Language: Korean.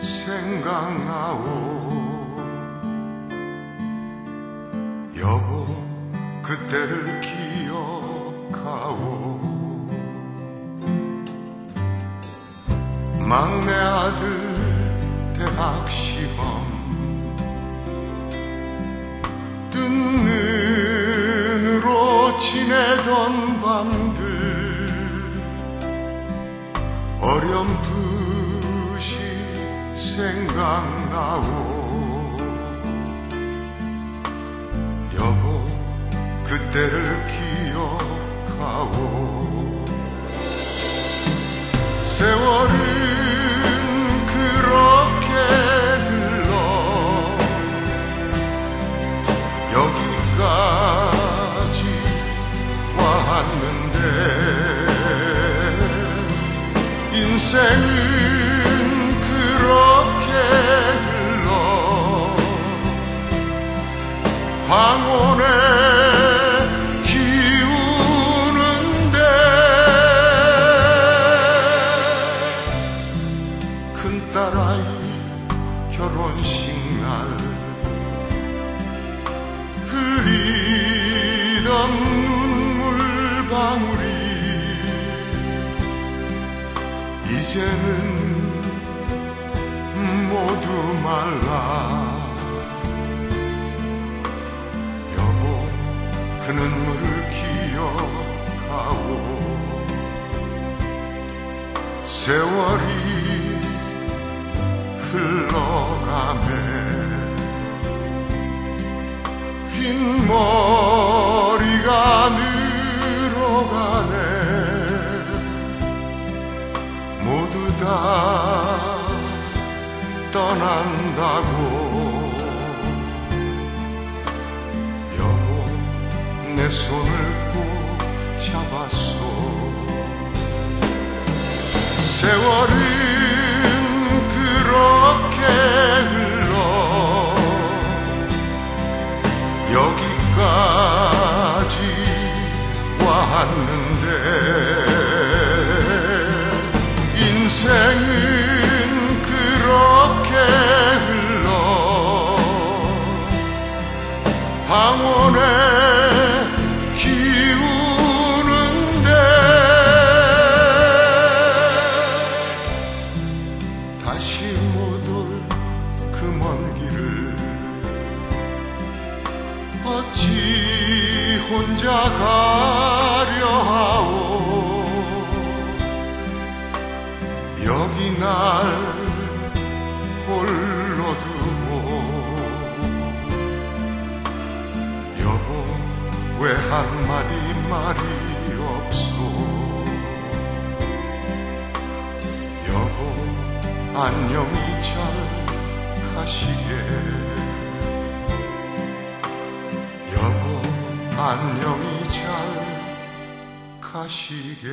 생각나오. 여보 그때를 기억하오. 막내 아들 대학 시험 뜬 눈으로 지내던 밤들. 어렴풋이 생각나오. 여보 그때를 기억하오. 세월은 날 흘리던 눈물 방울이 이제는 모두 말라. 여보 그 눈물을 기억하오. 세월이 흘러가네. 흰 머리가 늘어가네. 모두 다 떠난다고. 여보 내 손을 꼭 잡았소. 세월은 황혼에 기우는데 다시 못 올 그 먼 길을 어찌 혼자 가려 하오? 여기 날 말이 없소 여보 안녕히 잘 가시게. 여보 안녕히 잘 가시게